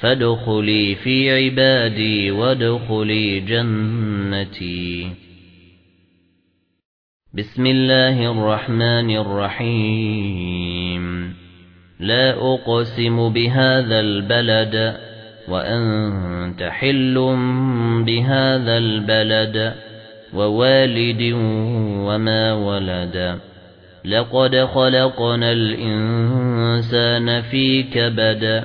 فادخلي في عبادي وادخلي جنتي. بسم الله الرحمن الرحيم. لا أقسم بهذا البلد وأنت حل بهذا البلد ووالد وما ولد. لقد خلقنا الإنسان في كبد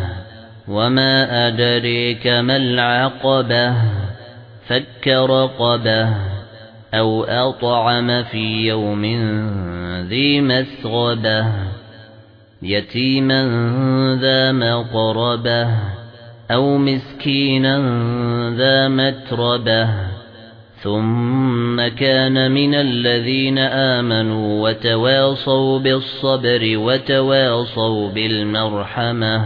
وما أدريك ما العقبة فك رقبة أو أطعم في يوم ذي مسغبة يتيما ذا مقربة أو مسكينا ذا متربة ثم كان من الذين آمنوا وتواصوا بالصبر وتواصوا بالمرحمة